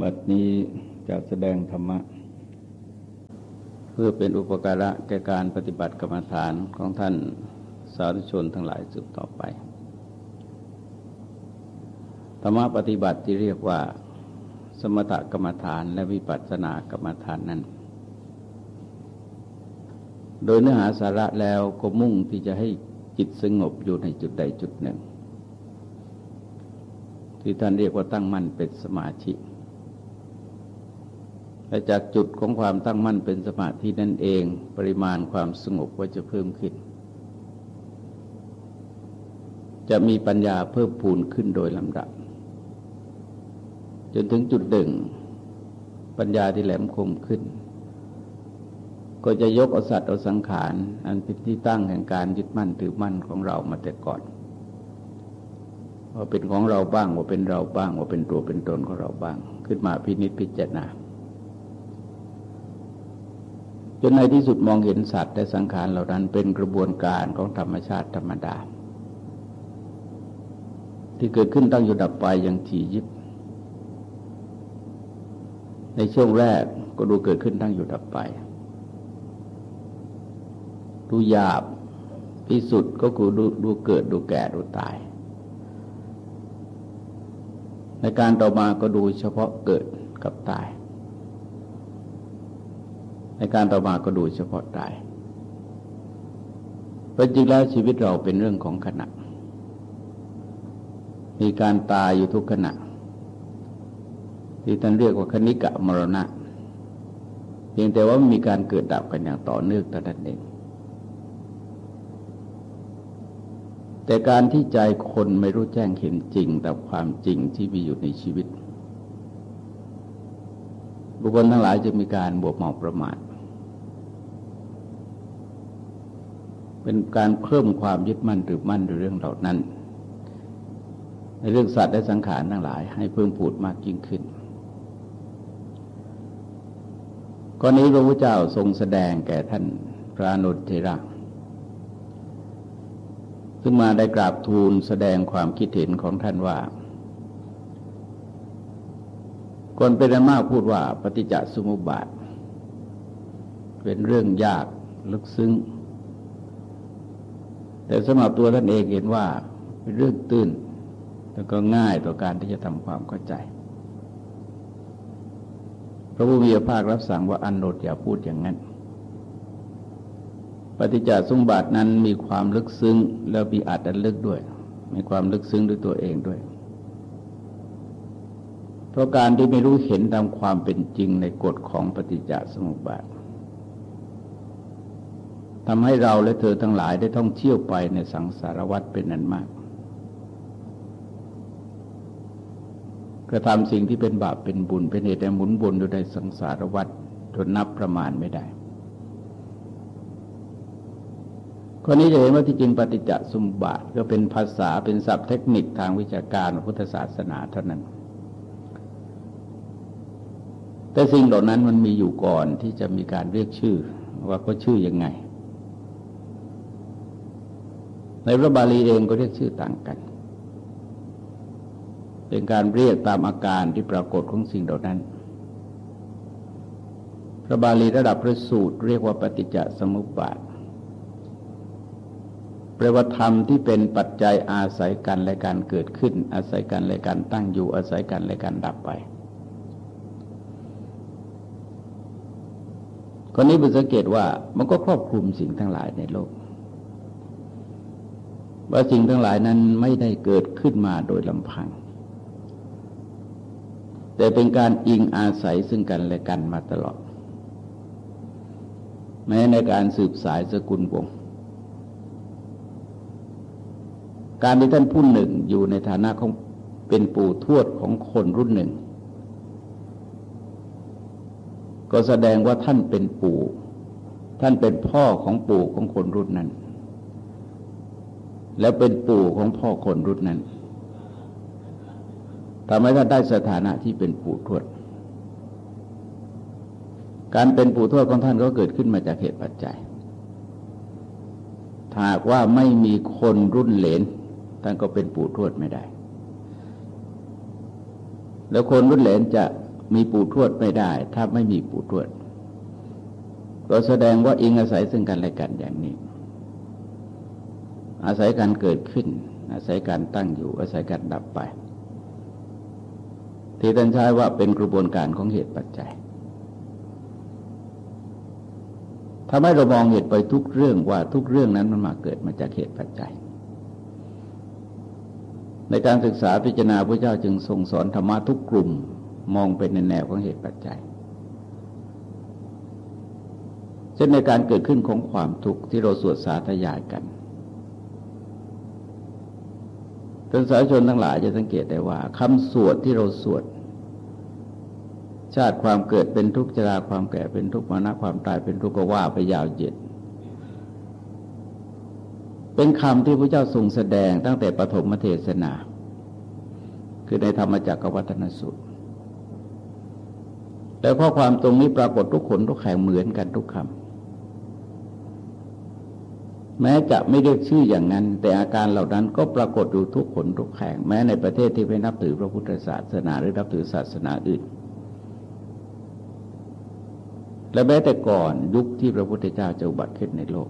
บัดนี้จะแสดงธรรมะ เพื่อเป็นอุปการะแก่การปฏิบัติกรรมฐานของท่านสาธุชนทั้งหลายสืบต่อไป ธรรมะปฏิบัติที่เรียกว่า สมถกรรมฐานและวิปัสสนากรรมฐานนั้น โดยเนื้อหาสาระแล้วก็มุ่งที่จะให้จิตสงบอยู่ในจุดใดจุดหนึ่ง ที่ท่านเรียกว่าตั้งมั่นเป็นสมาธิ และจากจุดของความตั้งมั่นเป็นสมาธินั่นเอง ปริมาณความสงบก็จะเพิ่มขึ้น จะมีปัญญาเพิ่มพูนขึ้นโดยลำดับ จนถึงจุดดึงปัญญาที่แหลมคมขึ้น ก็จะยกอสัตว์เอาสังขารอันเป็นที่ตั้งแห่งการยึดมั่นถือมั่นของเรามาแต่ก่อนว่าเป็นของเราบ้างว่าเป็นเราบ้างว่าเป็นตัวเป็นตนของเราบ้าง ขึ้นมาพินิจพิจารณา จนในที่สุดมองเห็นสัตว์และสังขารเหล่านั้นเป็นกระบวนการของธรรมชาติธรรมดา ที่เกิดขึ้นตั้งอยู่ดับไปอย่างถี่ยิบ ในช่วงแรกก็ดูเกิดขึ้นตั้งอยู่ดับไป ดูหยาบที่สุดก็คือดูดูเกิดดูแก่ดูตาย ในการต่อมาก็ดูเฉพาะเกิดกับตาย ในการต่อมาก็ดูเฉพาะตายเพราะจริงแล้วชีวิตเราเป็นเรื่องของขณะ มีการตายอยู่ทุกขณะ ที่ท่านเรียกว่าคณิกะมรณะ เพียงแต่ว่ามีการเกิดดับกันอย่างต่อเนื่องแต่นั้นเอง แต่การที่ใจคนไม่รู้แจ้งเห็นจริงแต่ความจริงที่มีอยู่ในชีวิตบุคคลทั้งหลายจะมีการบวกเมาประมาท เป็นการเพิ่มความยึดมั่นหรือมั่นในเรื่องเหล่านั้น ในเรื่องสัตว์และสังขารทั้งหลาย ให้เพิ่มพูดมากยิ่งขึ้นกรณีพระพุทธเจ้าทรงแสดงแก่ท่านพระนุเทระซึ่งมาได้กราบทูลแสดงความคิดเห็นของท่านว่าคนเป็นมากพูดว่าปฏิจจสมุปบาท เป็นเรื่องยากลึกซึ้ง แต่สำหรับตัวท่านเองเห็นว่าเป็นเรื่องตื้นแล้วก็ง่ายต่อการที่จะทำความเข้าใจพระผู้มีพระภาครับสั่งว่าอันโนดอย่าพูดอย่างนั้น ปฏิจจสมบัตินั้นมีความลึกซึ้ง แล้วมีอัดอันลึกด้วย มีความลึกซึ้งด้วยตัวเองด้วย เพราะการที่ไม่รู้เห็นตามความเป็นจริงในกฎของปฏิจจสมุปบาท ทำให้เราและเธอทั้งหลายได้ท่องเที่ยวไปในสังสารวัฏเป็นนันมาก กระทำสิ่งที่เป็นบาปเป็นบุญเป็นเหตุให้หมุนวนอยู่ในสังสารวัฏจนนับประมาณไม่ได้ข้อนี้จะเห็นว่าที่จริงปฏิจจสมบาทก็เป็นภาษาเป็นศัพท์เทคนิคทางวิชาการพุทธศาสนาเท่านั้น แต่สิ่งเหล่านั้นมันมีอยู่ก่อนที่จะมีการเรียกชื่อว่าก็ชื่อยังไง ในพระบาลีเองก็เรียกชื่อต่างกัน เป็นการเรียกตามอาการที่ปรากฏของสิ่งเหล่านั้น พระบาลีระดับพระสูตรเรียกว่าปฏิจจสมุปบาทแปลว่าธรรมที่เป็นปัจจัยอาศัยกันและการเกิดขึ้น อาศัยกันและการตั้งอยู่อาศัยกันและการดับไปคนนี้บุสังเกตว่ามันก็ครอบคลุมสิ่งทั้งหลายในโลก ว่าสิ่งทั้งหลายนั้นไม่ได้เกิดขึ้นมาโดยลำพัง แต่เป็นการอิงอาศัยซึ่งกันและกันมาตลอด แม้ในการสืบสายสกุลวงศ์การที่ท่านผู้หนึ่งอยู่ในฐานะของเป็นปู่ทวดของคนรุ่นหนึ่ง ก็แสดงว่าท่านเป็นปู่ ท่านเป็นพ่อของปู่ของคนรุ่นนั้น แล้วเป็นปู่ของพ่อคนรุ่นนั้นทำให้ท่านได้สถานะที่เป็นปู่ทวด การเป็นปู่ทวดของท่านก็เกิดขึ้นมาจากเหตุปัจจัยถ้าว่าไม่มีคนรุ่นเหลนท่านก็เป็นปู่ทวดไม่ได้ แล้วคนรุ่นเหลนจะมีปู่ทวดไม่ได้ ถ้าไม่มีปู่ทวด ก็แสดงว่าอิงอาศัยซึ่งกันและกันอย่างนี้ อาศัยการเกิดขึ้น อาศัยการตั้งอยู่ อาศัยการดับไป ที่ท่านใช้ว่าเป็นกระบวนการของเหตุปัจจัยทำให้เรามองเหตุไปทุกเรื่องว่าทุกเรื่องนั้นมันมาเกิดมาจากเหตุปัจจัย ในการศึกษาพิจารณาพระเจ้าจึงทรงสอนธรรมะทุกกลุ่มมองเป็นในแนวของเหตุปัจจัยเช่นในการเกิดขึ้นของความทุกข์ที่เราสวดสาธยายกัน ท่านสาธชนทั้งหลายจะสังเกตได้ว่าคำสวดที่เราสวด ชาติความเกิดเป็นทุกข์ชราความแก่เป็นทุกข์มรณะความตายเป็นทุกข์ก็ว่าไปยาวเย็นเป็นคำที่พระเจ้าทรงแสดงตั้งแต่ปฐมเทศนา คือในธรรมจักรวัฒนสูตรแต่ข้อความตรงนี้ปรากฏทุกคนทุกแห่งเหมือนกันทุกคำ แม้จะไม่เรียกชื่ออย่างนั้น แต่อาการเหล่านั้นก็ปรากฏอยู่ทุกคนทุกแห่งแม้ในประเทศที่ไม่นับถือพระพุทธศาสนาหรือนับถือศาสนาอื่น และแม้แต่ก่อนยุคที่พระพุทธเจ้าจะอุบัติขึ้นในโลก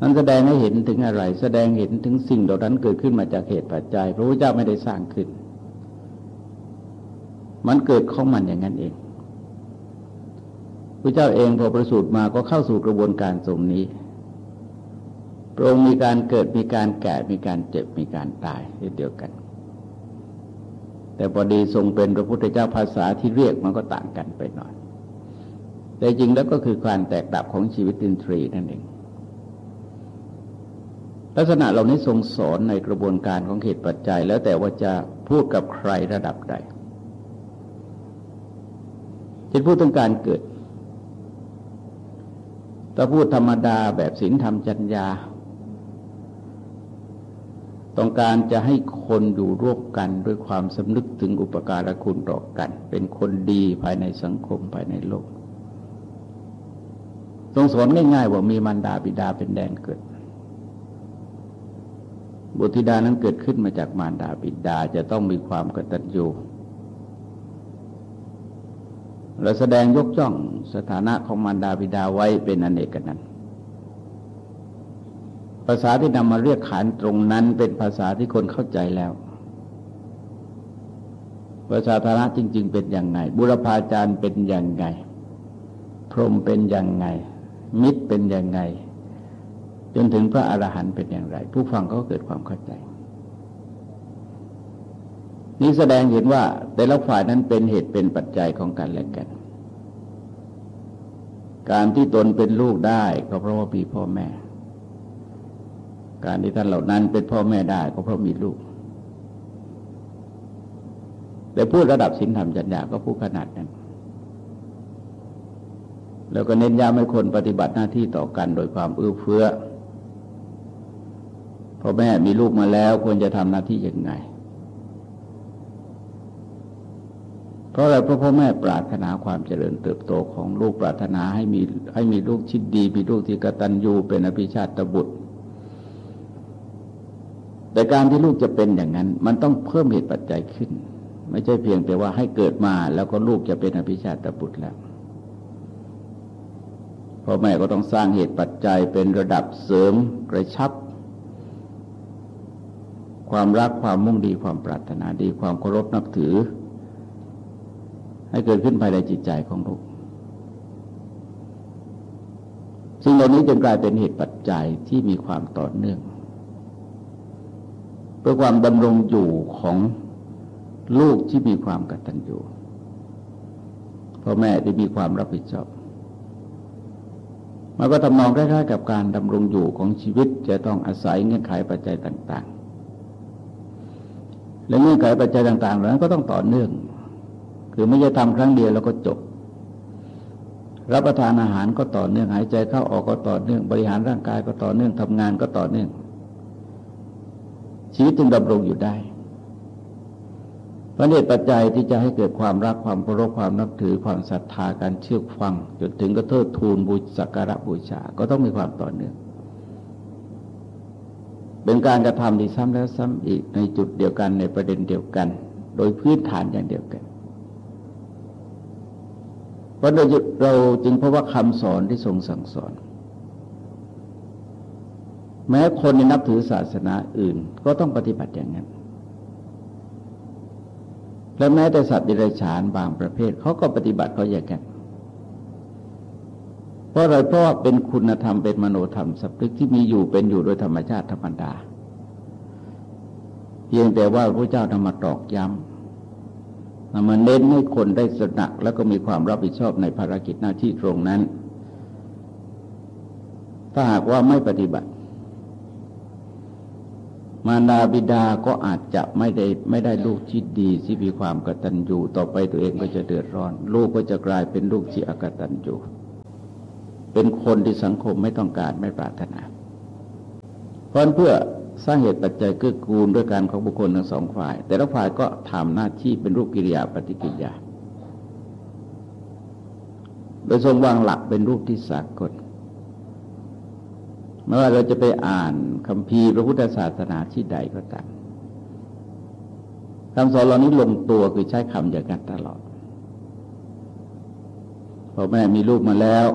นั้นแสดงให้เห็นถึงอะไร แสดงเห็นถึงสิ่งเหล่านั้นเกิดขึ้นมาจากเหตุปัจจัย พระพุทธเจ้าไม่ได้สร้างขึ้น มันเกิดของมันอย่างนั้นเอง พระเจ้าเองพอประสูติมาก็เข้าสู่กระบวนการตรงนี้พระองค์มีการเกิดมีการแก่มีการเจ็บมีการตายเช่นเดียวกัน แต่พอดีทรงเป็นพระพุทธเจ้าภาษาที่เรียกมันก็ต่างกันไปหน่อย แต่จริงแล้วก็คือการแตกดับของชีวิตอินทรีย์นั่นเอง ลักษณะเหล่านี้ทรงสอนในกระบวนการของเหตุปัจจัย แล้วแต่ว่าจะพูดกับใครระดับใดจะพูดถึงการเกิด ถ้าพูดธรรมดาแบบศีลธรรมจัญญา ต้องการจะให้คนอยู่ร่วมกันด้วยความสำนึกถึงอุปการะคุณต่อกัน เป็นคนดีภายในสังคมภายในโลกทรงสอนง่ายๆว่ามีมารดาบิดาเป็นแดนเกิด บุตรธิดานั้นเกิดขึ้นมาจากมารดาบิดาจะต้องมีความกตัญญู และแสดงยกย่องสถานะของมารดาบิดาไว้เป็นอนเนกกันนั้น ภาษาที่นำมาเรียกขานตรงนั้นเป็นภาษาที่คนเข้าใจแล้วภาษาธาระจริง ๆ เป็นอย่างไง บุรพาจารย์เป็นอย่างไง พรหมเป็นอย่างไง มิตรเป็นอย่างไง จนถึงพระอรหันต์เป็นอย่างไร ผู้ฟังก็เกิดความเข้าใจ นี้แสดงเห็นว่าแต่ละฝ่ายนั้นเป็นเหตุเป็นปัจจัยของกันและกัน การที่ตนเป็นลูกได้ก็เพราะว่ามีพ่อแม่ การที่ท่านเหล่านั้นเป็นพ่อแม่ได้ก็เพราะมีลูก แต่พูดระดับศีลธรรมจัญญาก็พูดขนาดนั้น แล้วก็เน้นย้ำให้คนปฏิบัติหน้าที่ต่อกันโดยความเอื้อเฟื้อพ่อแม่มีลูกมาแล้วควรจะทำหน้าที่ยังไง เพราะอะไรเพราะพ่อแม่ปรารถนาความเจริญเติบโตของลูกปรารถนาให้มีให้มีลูกชิดดี มีลูกที่กตัญญูเป็นอภิชาติบุตร แต่การที่ลูกจะเป็นอย่างนั้น มันต้องเพิ่มเหตุปัจจัยขึ้น ไม่ใช่เพียงแต่ว่าให้เกิดมาแล้วก็ลูกจะเป็นอภิชาติบุตรแล้วพ่อแม่ก็ต้องสร้างเหตุปัจจัยเป็นระดับเสริมกระชับ ความรักความมุ่งดีความปรารถนาดีความเคารพนับถือ ให้เกิดขึ้นภายในจิตใจของลูกสิ่งเหล่านี้จึงกลายเป็นเหตุปัจจัยที่มีความต่อเนื่อง เพื่อความดำรงอยู่ของลูกที่มีความกตัญญูพ่อแม่ที่มีความรับผิดชอบมันก็ทำนองคล้ายๆกับการดำรงอยู่ของชีวิตจะต้องอาศัยเงื่อนไขปัจจัยต่าง ๆ และเงื่อนไขปัจจัยต่างๆเหล่านั้นก็ต้องต่อเนื่อง คือไม่ใช่ทำครั้งเดียวแล้วก็จบ รับประทานอาหารก็ต่อเนื่องหายใจเข้าออกก็ต่อเนื่องบริหารร่างกายก็ต่อเนื่องทำงานก็ต่อเนื่อง ชีวิตจึงดำรงอยู่ได้พระเนตปัจจัยที่จะให้เกิดความรักความเคารพความนับถือความศรัทธาการเชื่อฟัง จนถึงก็เทิดทูนบูสักการะบูชา ก็ต้องมีความต่อเนื่อง เป็นการกระทำที่ซ้ำแล้วซ้ำอีกในจุดเดียวกันในประเด็นเดียวกัน โดยพื้นฐานอย่างเดียวกัน เพราะเราเราจึงเพราะว่าคำสอนที่ทรงสั่งสอน แม้คนในนับถือศาสนาอื่น ก็ต้องปฏิบัติอย่างนั้น และแม้แต่สัตว์ดิเรกชันบางประเภทเขาก็ปฏิบัติเขาอย่างนั้นเพราะอะไรเพราะว่าเป็นคุณธรรมเป็นมโนธรรมสัพพที่มีอยู่เป็นอยู่โดยธรรมชาติธรรมดา เพียงแต่ว่าพระเจ้านำมาตอกย้ำ นำมาเน้นให้คนได้สนักแล้วก็มีความรับผิดชอบในภารกิจหน้าที่ตรงนั้น ถ้าหากว่าไม่ปฏิบัติ มารดาบิดาก็อาจจะไม่ได้ไม่ได้ลูกที่ดีที่มีความกตัญญูต่อไปตัวเองก็จะเดือดร้อน ลูกก็จะกลายเป็นลูกที่อกตัญญูเป็นคนที่สังคมไม่ต้องการไม่ปรารถนา เพราะเพื่อ สร้างเหตุปัจจัยเกื้อกูลด้วยการของบุคคลทั้งสองฝ่าย แต่ละฝ่ายก็ทำหน้าที่เป็นรูปกิริยาปฏิกิริยา โดยทรงวางหลักเป็นรูปที่สากลไม่ว่าเราจะไปอ่านคำพีพระพุทธศาสนาที่ใดก็ตามคำสอนเหล่านี้ลงตัวคือใช้คำอย่างนั้นตลอดพอแม่มีลูกมาแล้ว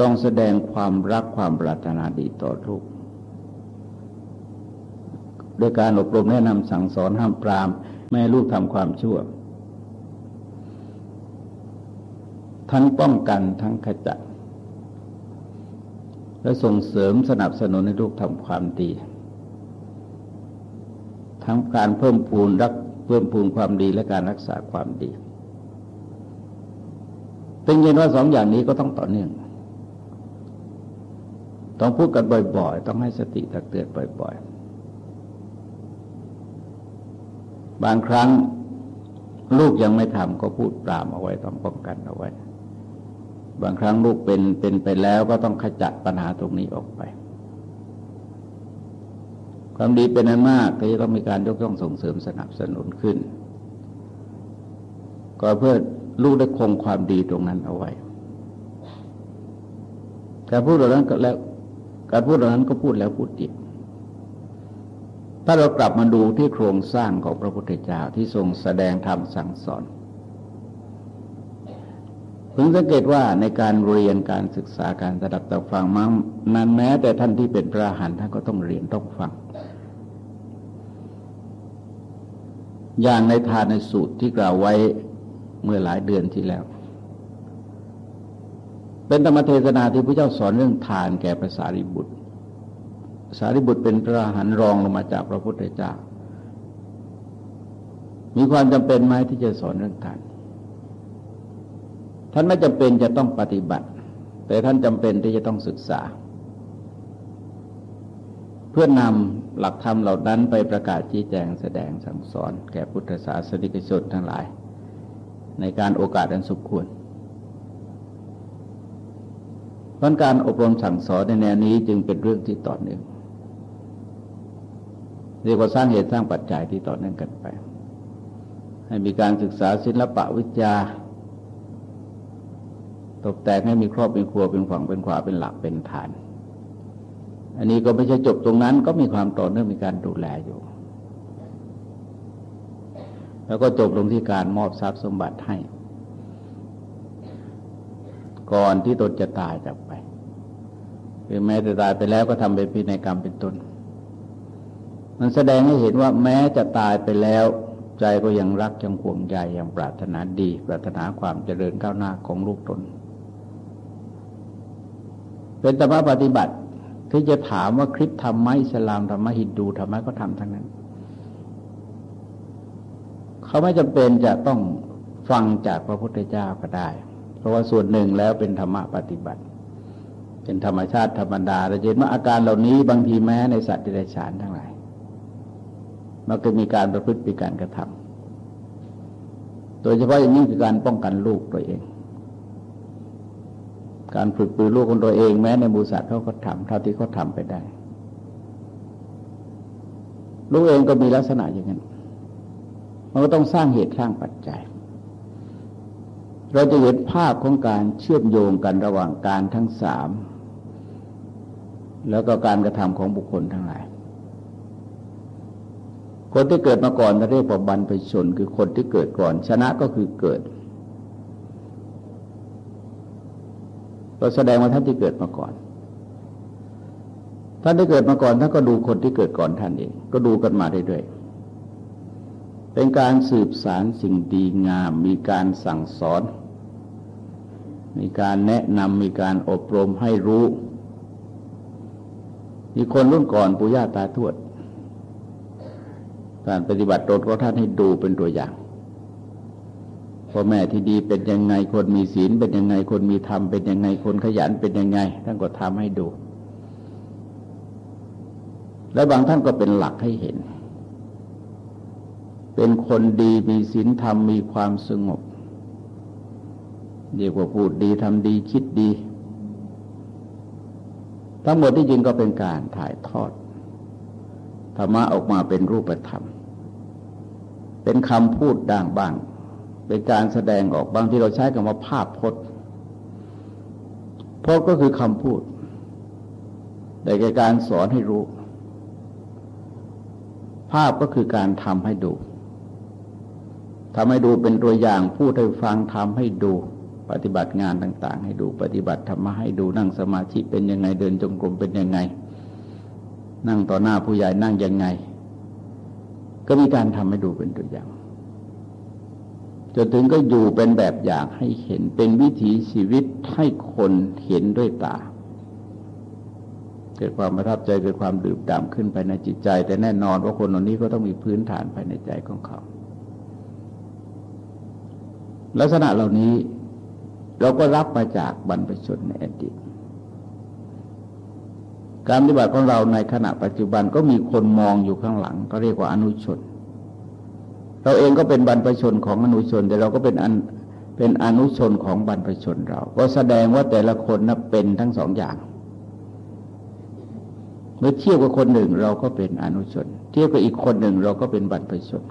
ต้องแสดงความรักความปรารถนาดีต่อลูก โดยการอบรมแนะนำสั่งสอนห้ามปราม ไม่ให้ลูกทำความชั่ว ทั้งป้องกันทั้งขจัด และส่งเสริมสนับสนุนให้ลูกทำความดี ทั้งการเพิ่มพูนรักเพิ่มพูนความดีและการรักษาความดีเป็นเย็นว่าสองอย่างนี้ก็ต้องต่อเนื่อง ต้องพูดกันบ่อย ๆ ต้องให้สติตักเตือนบ่อย ๆ บางครั้งลูกยังไม่ทำก็พูดปรามเอาไว้ต้องป้องกันเอาไว้ บางครั้งลูกเป็นเป็นไปแล้วก็ต้องขจัดปัญหาตรงนี้ออกไป ความดีเป็นนั้นมากก็จะต้องมีการยกย่องส่งเสริมสนับสนุนขึ้น ก็เพื่อลูกได้คงความดีตรงนั้นเอาไว้แต่พูดเหล่านั้นก็แล้ว การพูดเหล่านั้นก็พูดแล้วพูดอีก ถ้าเรากลับมาดูที่โครงสร้างของพระพุทธเจ้าที่ทรงแสดงธรรมสั่งสอนพึงสังเกตว่าในการเรียนการศึกษาการสดับตับฟังมั้งนั้นแม้ แต่ท่านที่เป็นพระหันท่านก็ต้องเรียนต้องฟัง อย่างในทานในสูตรที่กล่าวไว้เมื่อหลายเดือนที่แล้ว เป็นธรรมเทศนาที่พระเจ้าสอนเรื่องทานแก่ภาษาริบุตร สารีบุตรเป็นพระหันรองลงมาจากพระพุทธเจ้า มีความจำเป็นไหมที่จะสอนเรื่องทานท่านไม่จำเป็นจะต้องปฏิบัติ แต่ท่านจำเป็นที่จะต้องศึกษา เพื่อนำหลักธรรมเหล่านั้นไปประกาศชี้แจงแสดงสั่งสอน แก่พุทธศาสนิกชนทั้งหลาย ในการโอกาสอันสมควรพราะการอบรมสั่งสอนในแนวนี้จึงเป็นเรื่องที่ต่อเนื่อง เรียกว่าสร้างเหตุสร้างปัจจัยที่ต่อเนื่องกันไป ให้มีการศึกษาศิลปะวิทยาตกแต่งให้มีครอบเป็นครัวเป็นฝั่งเป็นขวาเป็นหลักเป็นฐาน อันนี้ก็ไม่ใช่จบตรงนั้นก็มีความต่อเนื่องมีการดูแลอยู่ แล้วก็จบลงที่การมอบทรัพย์สมบัติให้ ก่อนที่ตนจะตายจากไปหรือแม้จะตายไปแล้วก็ทำเป็นพินัยกรรมเป็นต้น มันแสดงให้เห็นว่าแม้จะตายไปแล้ว ใจก็ยังรักยังห่วงใยยังปรารถนาดี ปรารถนาความเจริญก้าวหน้าของลูกตน เป็นธรรมปฏิบัติที่จะถามว่าคริสต์ทำไหมอิสลามทำไหมฮินดูทำไหมก็ทำทั้งนั้น เขาไม่จำเป็นจะต้องฟังจากพระพุทธเจ้าก็ได้ เพราะว่าส่วนหนึ่งแล้วเป็นธรรมะปฏิบัติ เป็นธรรมชาติธรรมดาเราเห็นว่าอาการเหล่านี้บางทีแม้ในสัตว์เดรัจฉานทั้งหลาย มันก็มีการประพฤติมีการกระทำโดยเฉพาะอย่างนี้คือการป้องกันลูกตัวเอง การฝึกปืนลูกคนตัวเองแม้ในมูสัตเขาก็ทำเท่าที่เขาทาไปได้ ลูกเองก็มีลักษณะอย่างนั้นมันก็ต้องสร้างเหตุสร้างปัจจัย เราจะเห็นภาพของการเชื่อมโยงกันระหว่างการทั้งสาม แล้วก็การกระทำของบุคคลทั้งหลาย คนที่เกิดมาก่อนเรียกว่าบรรพชน คือคนที่เกิดก่อน ชนะก็คือเกิด ก็แสดงว่าท่านที่เกิดมาก่อน ท่านที่เกิดมาก่อนท่านก็ดูคนที่เกิดก่อนท่านเอง ก็ดูกันมาเรื่อยๆเป็นการสืบสารสิ่งดีงาม มีการสั่งสอน มีการแนะนำมีการอบรมให้รู้ มีคนรุ่นก่อนปู่ย่าตาทวด การปฏิบัติตนของท่านให้ดูเป็นตัวอย่างพ่อแม่ที่ดีเป็นยังไงคนมีศีลเป็นยังไงคนมีธรรมเป็นยังไงคนขยันเป็นยังไง ท่านก็ทำให้ดู และบางท่านก็เป็นหลักให้เห็น เป็นคนดีมีศีลธรรมมีความสงบเรียกว่าพูดดีทำดีคิดดี ทั้งหมดที่จริงก็เป็นการถ่ายทอด ธรรมะออกมาเป็นรูปธรรม เป็นคำพูดด่างบ้าง เป็นการแสดงออกบางที่เราใช้คำว่าภาพพจน์พจน์ก็คือคำพูด แต่แก่การสอนให้รู้ ภาพก็คือการทำให้ดูทำให้ดูเป็นตัวอย่างพูดให้ฟังทำให้ดูปฏิบัติงานต่าง ๆ ให้ดูปฏิบัติธรรมะให้ดูนั่งสมาธิเป็นยังไงเดินจงกรมเป็นยังไง นั่งต่อหน้าผู้ใหญ่นั่งยังไง ก็มีการทำให้ดูเป็นตัวอย่างจนถึงก็อยู่เป็นแบบอย่างให้เห็นเป็นวิถีชีวิตให้คนเห็นด้วยตา เกิดความประทับใจเกิดความดื่มด่ำขึ้นไปในจิตใจ แต่แน่นอนว่าคนเหล่านี้ก็ต้องมีพื้นฐานภายในใจของเขา ลักษณะเหล่านี้เราก็รับมาจากบรรพชนในอดีต การปฏิบัติของเราในขณะปัจจุบันก็มีคนมองอยู่ข้างหลัง ก็เรียกว่าอนุชน เราเองก็เป็นบรรพชนของอนุชน แต่เราก็เป็นอันเป็นอนุชนของบรรพชนเรา ก็แสดงว่าแต่ละคนนับเป็นทั้งสองอย่าง เมื่อเทียบกับคนหนึ่งเราก็เป็นอนุชน เทียบกับอีกคนหนึ่งเราก็เป็นบรรพชน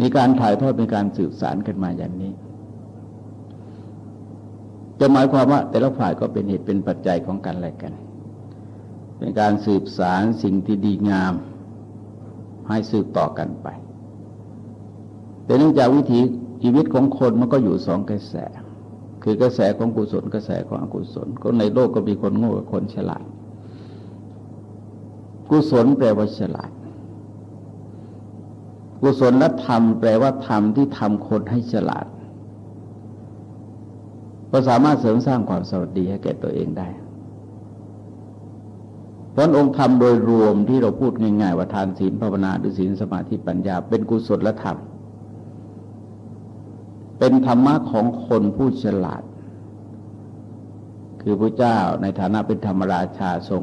มีการถ่ายทอดมีการสื่อสารกันมาอย่างนี้ จะหมายความว่า แต่ละฝ่ายก็เป็นเหตุเป็นปัจจัยของกันและกัน เป็นการสืบสารสิ่งที่ดีงาม ให้สืบต่อกันไป แต่เนื่องจากวิถีชีวิตของคนมันก็อยู่สองกระแส คือกระแสของกุศลกระแสของอกุศลก็ในโลกก็มีคนโง่กับคนฉลาด กุศลแปลว่าฉลาด กุศลและธรรมแปลว่าธรรมที่ทำคนให้ฉลาด ก็สามารถเสริมสร้างความสวัสดีให้แก่ตัวเองได้เพราะองค์ธรรมโดยรวมที่เราพูดง่ายๆว่าทานศีลภาวนาหรือศีลสมาธิปัญญา เป็นกุศลธรรม เป็นธรรมะของคนผู้ฉลาด คือพระเจ้าในฐานะเป็นธรรมราชาทรง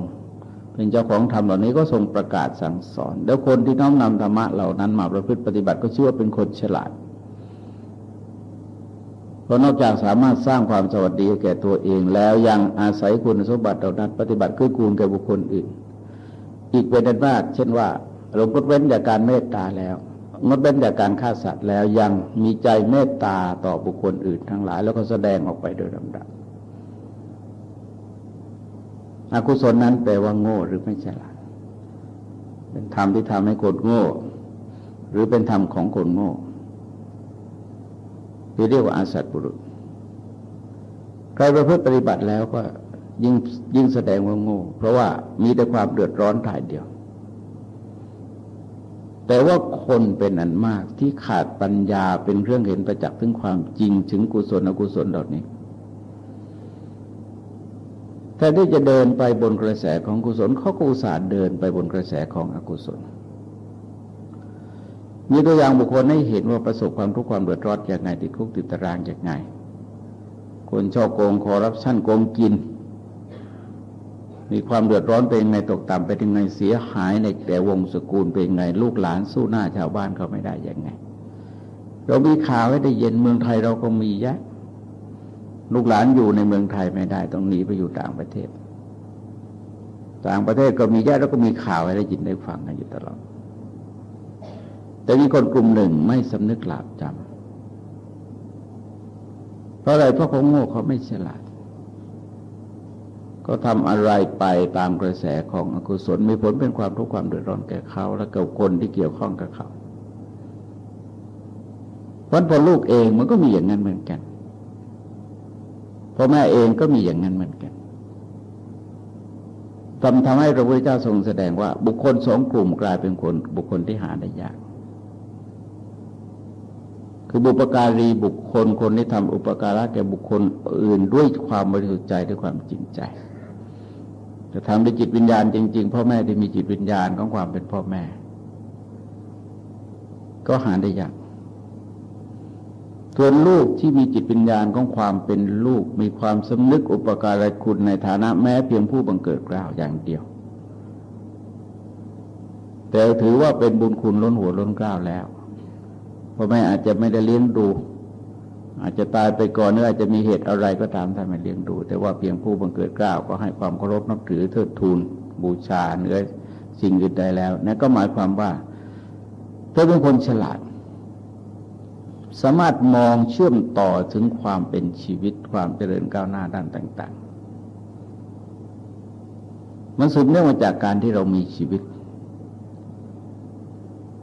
เป็นเจ้าของธรรมเหล่านี้ก็ทรงประกาศสั่งสอน แล้วคนที่น้อมนำธรรมะเหล่านั้นมาประพฤติปฏิบัติก็ชื่อว่าเป็นคนฉลาด ราะนอกจากสามารถสร้างความสวัสดีแก่ตัวเองแล้วยังอาศัยคุณสมบัติเหล่านั้นปฏิบัติคือกูลแก่บุคคลอื่น อีกเป็นอันมากเช่นว่าเรางดเว้นจากการเมตตาแล้วงดเว้นจากการฆ่าสัตว์แล้วยังมีใจเมตตาต่อบุคคลอื่นทั้งหลาย แล้วก็แสดงออกไปโดยลำดับอกุศลนั้นแปลว่าโง่หรือไม่ฉลาดเป็นธรรมที่ทำให้คนโง่ หรือเป็นธรรมของคนโง่ ที่เรียกว่าอาสัตบุรุษ ใครประพฤติปฏิบัติแล้วก็ยิ่งยิ่งแสดงว่าโง่เพราะว่ามีแต่ความเดือดร้อนถ่ายเดียว แต่ว่าคนเป็นอันมากที่ขาดปัญญาเป็นเครื่องเห็นประจักษ์ถึงความจริงถึงกุศลอกุศลเหล่านี้แทนที่จะเดินไปบนกระแสของกุศลเขาก็อุตส่าห์เดินไปบนกระแสของอกุศล มีตัวอย่างบุคคลให้เห็นว่าประสบความทุกข์ความเดือดร้อนอย่างไงติดคุกติดตารางอย่างไง คนชอบโกงคอรับชั่นโกงกิน มีความเดือดร้อนเป็นยังไงตกต่ำไปยังไงเสียหายในแต่วงสกุลเป็นยังไงลูกหลานสู้หน้าชาวบ้านเขาไม่ได้อยังไง เรามีข่าวไว้ได้เย็นเมืองไทยเราก็มีเยะลูกหลานอยู่ในเมืองไทยไม่ได้ต้องหนีไปอยู่ต่างประเทศ ต่างประเทศก็มีเยะแล้วก็มีข่าวให้ได้ยินได้ฟังกันอยู่ตลอด แต่มีคนกลุ่มหนึ่งไม่สำนึกหลาบจำเพราะอะไรเพราะเขาโง่เขาไม่ฉลาดก็ทำอะไรไปตามกระแสของอกุศลมีผลเป็นความทุกข์ความเดือดร้อนแก่เขา และกับคนที่เกี่ยวข้องกับเขาเพราะพอลูกเองมันก็มีอย่างนั้นเหมือนกันพ่อแม่เองก็มีอย่างนั้นเหมือนกันทำทำให้พระพุทธเจ้าทรงแสดงว่า บุคคลสองกลุ่มกลายเป็นคนบุคคลที่หาได้ยาก คือบุปการีบุคคลคนที่ทำอุปการะแก่บุคคลอื่นด้วยความบริสุทธิ์ใจด้วยความจริงใจจะทำด้วยจิตวิญญาณจริง ๆ พ่อแม่ที่มีจิตวิญญาณของความเป็นพ่อแม่ ก็หาได้ยากส่วนลูกที่มีจิตวิญญาณของความเป็นลูก มีความสำนึกอุปการะคุณในฐานะแม้เพียงผู้บังเกิดกล่าวอย่างเดียว แต่ถือว่าเป็นบุญคุณล้นหัวล้นกล้าวแล้ว พราะแม่อาจจะไม่ได้เลี้ยงดู อาจจะตายไปก่อนหรืออาจจะมีเหตุอะไรก็ตามท่านไม่เลี้ยงดู แต่ว่าเพียงผู้บังเกิดกล้าวก็ให้ความเคารพนับถือเทิดทูนบูชาเนื้อสิ่งอื่นใดแล้วนั่นก็หมายความว่าเธอเป็นคนฉลาด สามารถมองเชื่อมต่อถึงความเป็นชีวิตความเจริญก้าวหน้าด้านต่าง ๆ มันสืบเนื่องมาจากการที่เรามีชีวิต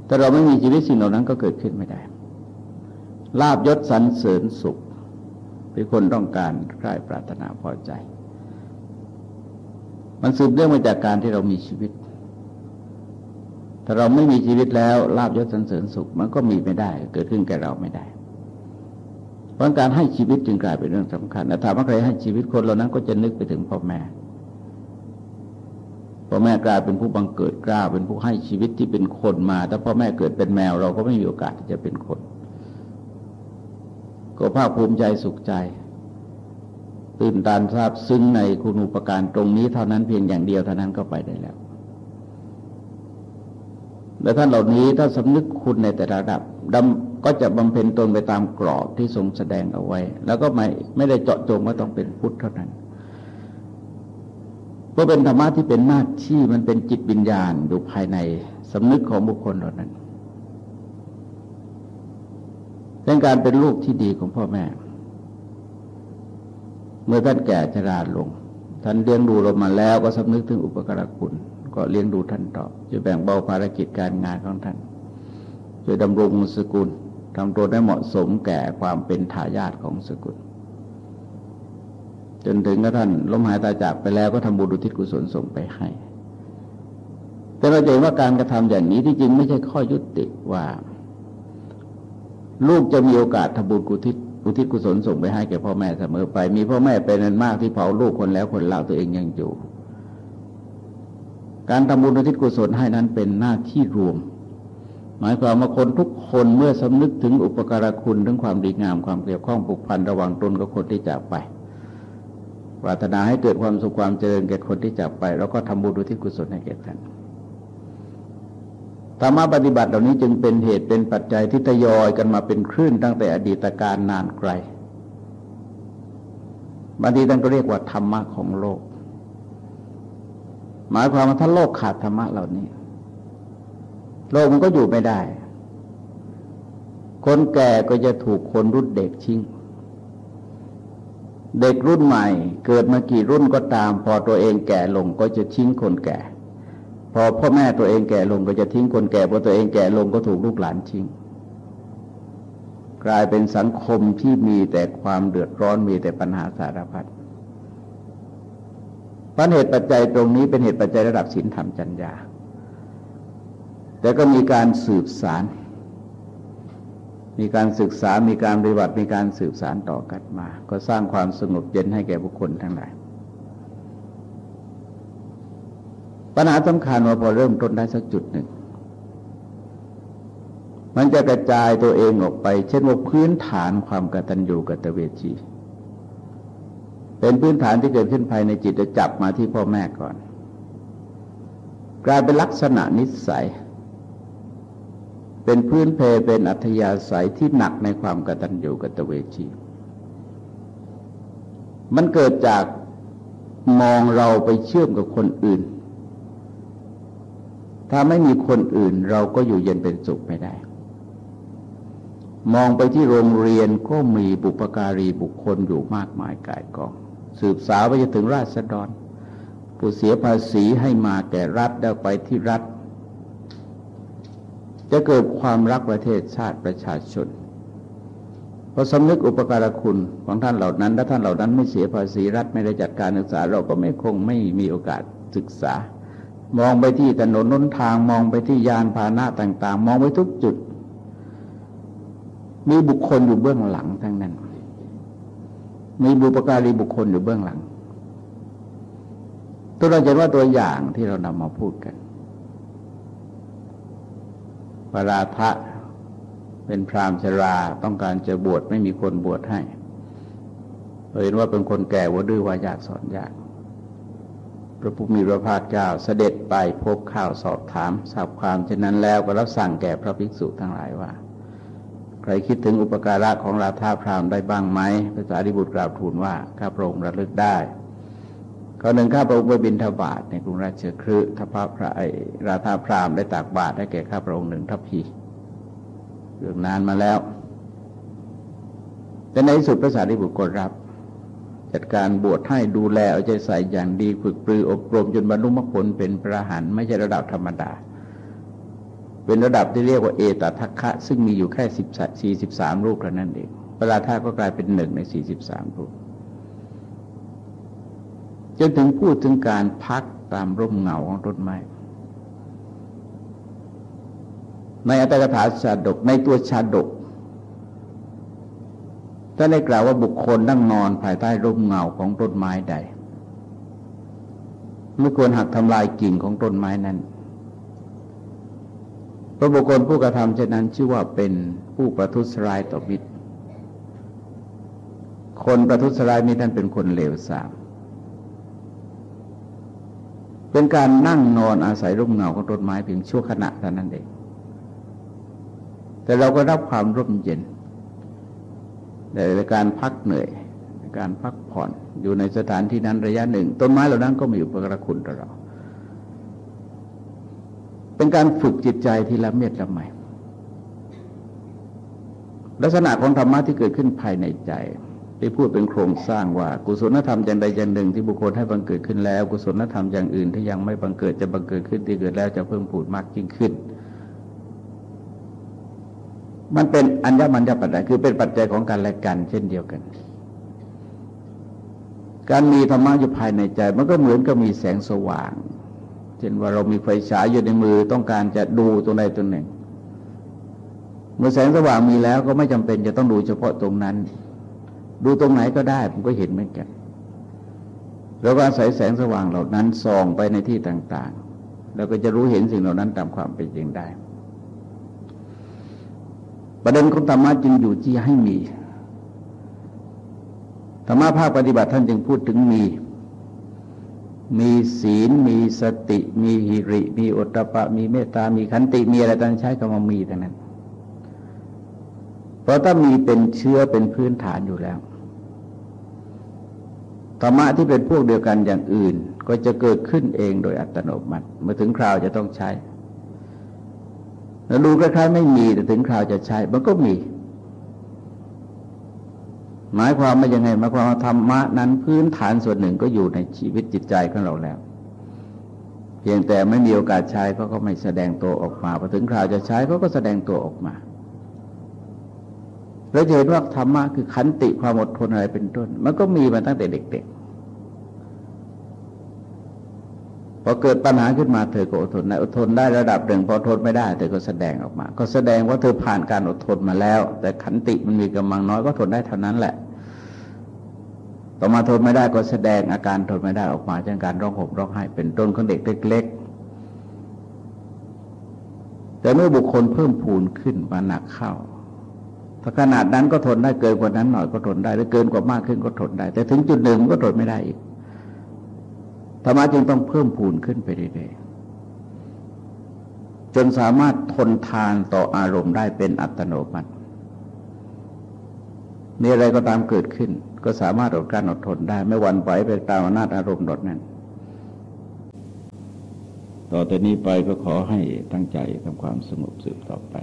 แต่เราไม่มีชีวิตสิ่งเหล่านั้นก็เกิดขึ้นไม่ได้ ลาบยศสรรเสริญสุขเป็นคนต้องการใคร่ปรารถนาพอใจ มันสืบเนื่องมาจากการที่เรามีชีวิต ถ้าเราไม่มีชีวิตแล้วลาบยศสันเสริญสุขมันก็มีไม่ได้ เกิดขึ้นแก่เราไม่ได้เพราะการให้ชีวิตจึงกลายเป็นเรื่องสำคัญแต่ถามว่าใครให้ชีวิตคนเหล่านั้นก็จะนึกไปถึงพ่อแม่ พ่อแม่กลายเป็นผู้บังเกิดกล้า เป็นผู้ให้ชีวิตที่เป็นคนมา ถ้าพ่อแม่เกิดเป็นแมว เราก็ไม่มีโอกาสที่จะเป็นคน ก็ภาคภูมิใจสุขใจ ตื่นตานทราบซึ้งในคุณอุปการตรงนี้เท่านั้นเพียงอย่างเดียวเท่านั้นก็ไปได้แล้วและท่านเหล่านี้ถ้าสำนึกคุณในแต่ระดับดำก็จะบำเพ็ญตนไปตามกรอบที่ทรงแสดงเอาไว้ แล้วก็ไม่ไม่ได้เจาะจงว่าต้องเป็นพุทธเท่านั้น เพราะเป็นธรรมะที่เป็นหน้าที่มันเป็นจิตวิญญาณอยู่ภายในสำนึกของบุคคลเหล่านั้นเป็นการเป็นลูกที่ดีของพ่อแม่ เมื่อท่านแก่ชราลง ท่านเลี้ยงดูเรามาแล้วก็สำนึกถึงอุปการะคุณ ก็เลี้ยงดูท่านต่อจะแบ่งเบาภารกิจการงานของท่านจะดำรงสกุลทำตัวได้เหมาะสมแก่ความเป็นทายาทของสกุล จนถึงกระท่านล้มหายตายจากไปแล้วก็ทำบุญอุทิศกุศลส่งไปให้ แต่เราเห็นว่าการกระทำอย่างนี้ที่จริงไม่ใช่ข้อยุติว่า ลูกจะมีโอกาสทำบุญกุทิศอุทิศกุศลส่งไปให้แก่พ่อแม่เสมอไป มีพ่อแม่เป็นนันมากที่เผาลูกคนแล้วคนเล่าตัวเองยังอยู่ การทำบุญอุทิศกุศลให้นั้นเป็นหน้าที่รวม หมายความว่าคนทุกคนเมื่อสำนึกถึงอุปการะคุณถึงความดีงามความเกี่ยวข้องผูกพันระหว่างตนกับคนที่จากไป ปรารถนาให้เกิดความสุขความเจริญแก่คนที่จากไป แล้วก็ทำบุญอุทิศกุศลให้แก่ท่านธรรมะปฏิบัติเหล่านี้จึงเป็นเหตุเป็นปัจจัยที่ทยอยกันมาเป็นคลื่นตั้งแต่อดีตการนานไกลบางทีท่านก็เรียกว่าธรรมะของโลก หมายความว่าถ้าโลกขาดธรรมะเหล่านี้ โลกมันก็อยู่ไม่ได้ คนแก่ก็จะถูกคนรุ่นเด็กชิง เด็กรุ่นใหม่เกิดมากี่รุ่นก็ตาม พอตัวเองแก่ลงก็จะทิ้งคนแก่ พอพ่อแม่ตัวเองแก่ลงก็จะทิ้งคนแก่พอตัวเองแก่ลงก็ถูกลูกหลานทิ้งกลายเป็นสังคมที่มีแต่ความเดือดร้อนมีแต่ปัญหาสารพัดเพราะเหตุปัจจัยตรงนี้เป็นเหตุปัจจัยระดับศีลธรรมจัญญาแต่ก็มีการสืบสาร มีการศึกษา มีการปฏิบัติ มีการสืบสารต่อกันมา ก็สร้างความสงบเย็นให้แก่บุคคลทั้งหลาย ปัญหาสำคัญว่าพอเริ่มต้นได้สักจุดหนึ่ง มันจะกระจายตัวเองออกไป เช่นว่าพื้นฐานความกตัญญูกตเวที เป็นพื้นฐานที่เกิดขึ้นภายในจิตจะจับมาที่พ่อแม่ก่อน กลายเป็นลักษณะนิสัย เป็นพื้นเพเป็นอัธยาศัยที่หนักในความกตัญญูกตเวทีมันเกิดจากมองเราไปเชื่อมกับคนอื่น ถ้าไม่มีคนอื่นเราก็อยู่เย็นเป็นสุขไม่ได้ มองไปที่โรงเรียนก็มีบุปการีบุคคลอยู่มากมายกายกอง สืบสาวไปจนถึงราษฎร ผู้เสียภาษีให้มาแก่รัฐแล้วไปที่รัฐ จะเกิดความรักประเทศชาติประชาชนพอสำนึกอุปการคุณของท่านเหล่านั้น ถ้าท่านเหล่านั้นไม่เสียภาษีรัฐไม่ได้จัดการศึกษา เราก็ไม่คงไม่มีโอกาสศึกษา มองไปที่ถนนน้นทางมองไปที่ยานพาหนะต่าง ๆ มองไปทุกจุด มีบุคคลอยู่เบื้องหลังทั้งนั้น มีบุปการีบุคคลอยู่เบื้องหลังตัวเราจะว่าตัวอย่างที่เรานำมาพูดกัน ปราทะเป็นพรามชราต้องการจะบวชไม่มีคนบวชให้เห็นว่าเป็นคนแก่ว่าดื้อว่ายากสอนยาก พระผู้มีพระภาคเจ้าเสด็จไปพบข่าวสอบถามทราบความเช่นนั้นแล้วก็รับสั่งแก่พระภิกษุทั้งหลายว่า ใครคิดถึงอุปการะของราธาพรามได้บ้างไหมพระสารีบุตรกราบทูลว่าข้าพระองค์ระลึกได้ เขาหนึ่งข้าพระองค์ไปบินทบาทในกรุงราชคฤห์ท้าพระไอราธาพราหมณ์ได้ตากบาตรให้แก่ข้าพระองค์หนึ่งทัพพีเรื่องนานมาแล้ว แต่ในสุดพระสารีบุตรก็รับ จัดการบวชให้ดูแลเอาใจใส่อย่างดีฝึกปรืออบรมจนบรรลุมรรคผลเป็นพระหันไม่ใช่ระดับธรรมดา เป็นระดับที่เรียกว่าเอตทัคคะ ซึ่งมีอยู่แค่สิบสี่สิบสามรูปเท่านั้นเองเวลาท่าก็กลายเป็นหนึ่งในสี่สิบสามรูป จนถึงพูดถึงการพักตามร่มเงาของต้นไม้ในอัตถกถาชาดกในตัวชาดกท่านได้กล่าวว่าบุคคลนั่งนอนภายใต้ร่มเงาของต้นไม้ใดไม่ควรหักทำลายกิ่งของต้นไม้นั้นพระบุคคลผู้กระทำเช่นนั้นชื่อว่าเป็นผู้ประทุษร้ายต่อมิตร คนประทุษร้ายมิตรท่านเป็นคนเลวทราม เป็นการนั่งนอนอาศัยร่มเงาของต้นไม้เพียงชั่วขณะเท่านั้นเอง แต่เราก็รับความร่มเย็นในการพักเหนื่อยในการพักผ่อนอยู่ในสถานที่นั้นระยะหนึ่ง ต้นไม้เหล่านั้นก็มีอุปกรคุณต่อเรา เป็นการฝึกจิตใจที่ละเมียดละไมลักษณะของธรรมะที่เกิดขึ้นภายในใจ ที่พูดเป็นโครงสร้างว่า กุศลธรรมอย่างใดอย่างหนึ่ง ที่บุคคลให้บังเกิดขึ้นแล้ว กุศลธรรมอย่างอื่นที่ยังไม่บังเกิดจะบังเกิดขึ้นที่เกิดแล้วจะเพิ่มพูดมากยิ่งขึ้น มันเป็นอัญญมัญญปัจจัยคือเป็นปัจจัยของการและกันเช่นเดียวกัน การมีธรรมะอยู่ภายในใจ มันก็เหมือนกับมีแสงสว่าง เช่นว่าเรามีไฟฉายอยู่ในมือต้องการจะดูตรงใดตรงหนึ่ง เมื่อแสงสว่างมีแล้วก็ไม่จำเป็นจะต้องดูเฉพาะตรงนั้น ดูตรงไหนก็ได้ผมก็เห็นเหมือนกันแล้วก็อาศัยแสงสว่างเหล่านั้นส่องไปในที่ต่าง ๆ แล้วก็จะรู้เห็นสิ่งเหล่านั้นตามความเป็นจริงได้ ประเด็นของธรรมะจึงอยู่ที่ให้มีธรรมะภาคปฏิบัติท่านจึงพูดถึงมี มีศีล มีสติ มีหิริ มีอตตปะ มีเมตตา มีขันติ มีอะไรต่างใช้คำว่ามีแต่นั้น เพราะถ้ามีเป็นเชื้อเป็นพื้นฐานอยู่แล้วธรรมะที่เป็นพวกเดียวกันอย่างอื่น ก็จะเกิดขึ้นเองโดยอัตโนมัติ เมื่อถึงคราวจะต้องใช้แล้วดูคล้ายๆไม่มีแต่ถึงคราวจะใช้ มันก็มี หมายความว่ายังไงหมายความว่าธรรมะนั้นพื้นฐานส่วนหนึ่งก็อยู่ในชีวิตจิตใจของเราแล้ว เพียงแต่ไม่มีโอกาสใช้เขาก็ไม่แสดงตัวออกมาพอถึงคราวจะใช้เขาก็แสดงตัวออกมา เราจะเห็นว่าธรรมะคือขันติความอดทนอะไรเป็นต้น มันก็มีมาตั้งแต่เด็กๆพอเกิดปัญหาขึ้นมาเธอก็อดทนได้อดทนได้ระดับหนึ่งพอทนไม่ได้เธอก็แสดงออกมา ก็แสดงว่าเธอผ่านการอดทนมาแล้ว แต่ขันติมันมีกำลังน้อยก็ทนได้เท่านั้นแหละ ต่อมาทนไม่ได้ก็แสดงอาการทนไม่ได้ออกมาเช่นการร้องห่มร้องไห้เป็นต้นของเด็กเล็กๆแต่เมื่อบุคคลเพิ่มพูนขึ้นมาหนักเข้า ถ้าขนาดนั้นก็ทนได้เกินกว่านั้นหน่อยก็ทนได้หรือเกินกว่ามากขึ้นก็ทนได้ แต่ถึงจุดหนึ่งก็ทนไม่ได้อีกธรรมะจึงต้องเพิ่มพูนขึ้นไปเรื่อยๆจนสามารถทนทานต่ออารมณ์ได้เป็นอัตโนมัติมีอะไรก็ตามเกิดขึ้น ก็สามารถอดการอดทนได้ ไม่หวั่นไหวไปตามอำนาจอารมณ์ดดนั้น ต่อแต่นี้ไปก็ขอให้ตั้งใจทำความสงบสืบต่อไป